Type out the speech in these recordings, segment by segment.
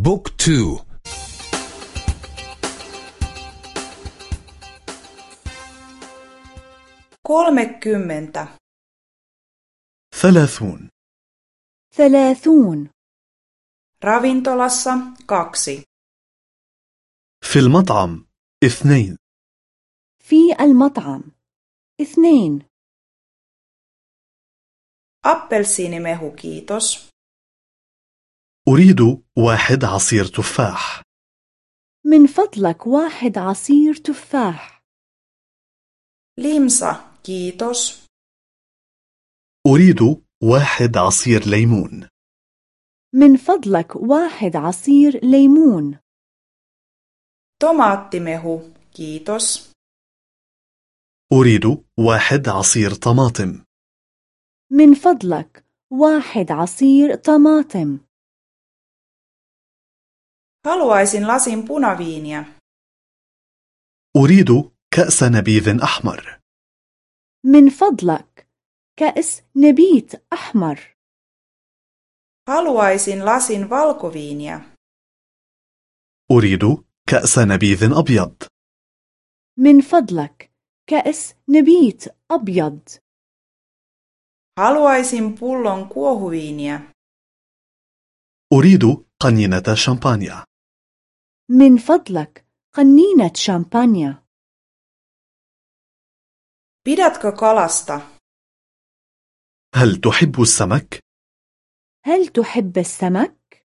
بوك تو kolmekymmentä ثلاثون ثلاثون ravintolassa kaksi في المطعم اثنين في المطعم اثنين appelsiinimehu kiitos أريد واحد عصير تفاح. من فضلك واحد عصير تفاح. limsa kiitos أريد واحد عصير ليمون. من فضلك واحد عصير ليمون. tomaattimehu kiitos أريد واحد عصير طماطم. من فضلك واحد عصير طماطم. Haluaisin lasin punaviiniä. أريد كأس نبيذ أحمر. من فضلك كأس نبيت أحمر. Haluaisin lasin valkoviiniä. أريد كأس نبيذ أبيض. من فضلك كأس نبيت أبيض. Haluaisin pullon kuohuviiniä. أريد قنينة شامبانيا. من فضلك قنينة شامبانيا pidätkö kalasta هل تحب السمك؟ هل تحب السمك؟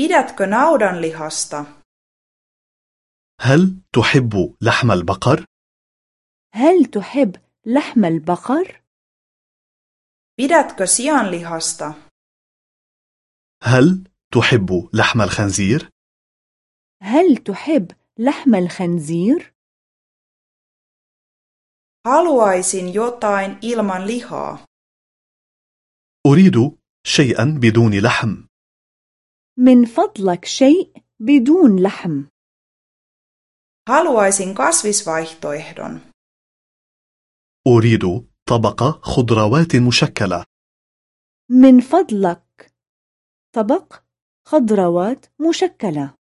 pidätkö naudanlihasta هل تحب لحم البقر؟ هل تحب لحم البقر؟ pidätkö sianlihasta هل تحب لحم الخنزير؟ هل تحب لحم الخنزير؟ haluaisin jotain ilman lihaa. أريد شيئا بدون لحم. من فضلك شيء بدون لحم. Haluaisin kasvisvaihtoehdon. أريد طبق خضروات مشكلة. من فضلك طبق خضروات مشكلة.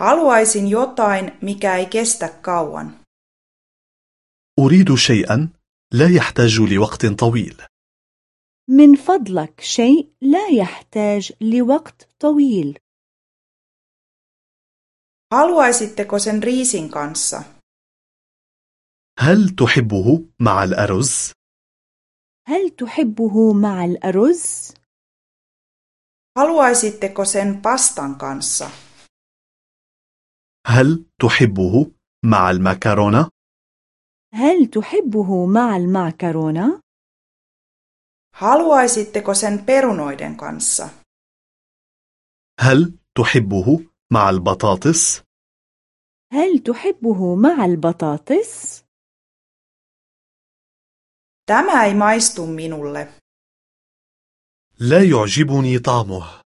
Haluaisin jotain mikä ei kestä kauan أريد شيئا لا يحتاج لوقت طويل من فضلك شيء لا يحتاج لوقت طويل haluaisitteko sen riisin kanssa هل تحبه مع الأرز؟ هل تحبه مع الأرز؟ haluaisitteko sen pastan kanssa هل تحبه مع المكرونة؟ هل تحبه مع المعكرونة؟ haluaisitteko sen perunoiden kanssa هل تحبه مع البطاطس؟ هل تحبه مع البطاطس؟ tämä ei maistu minulle لا يعجبني طعمه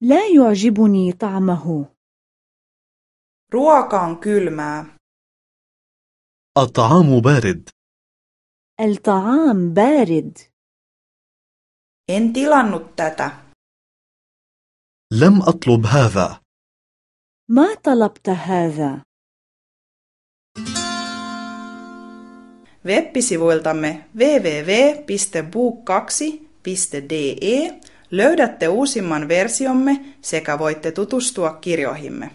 لا يعجبني طعمه ruoka on kylmää الطعام بارد الطعام بارد en tilannut tätä لم أطلب هذا ما طلبت هذا Web-sivuiltamme www.book2.de löydätte uusimman versiomme sekä voitte tutustua kirjoihimme.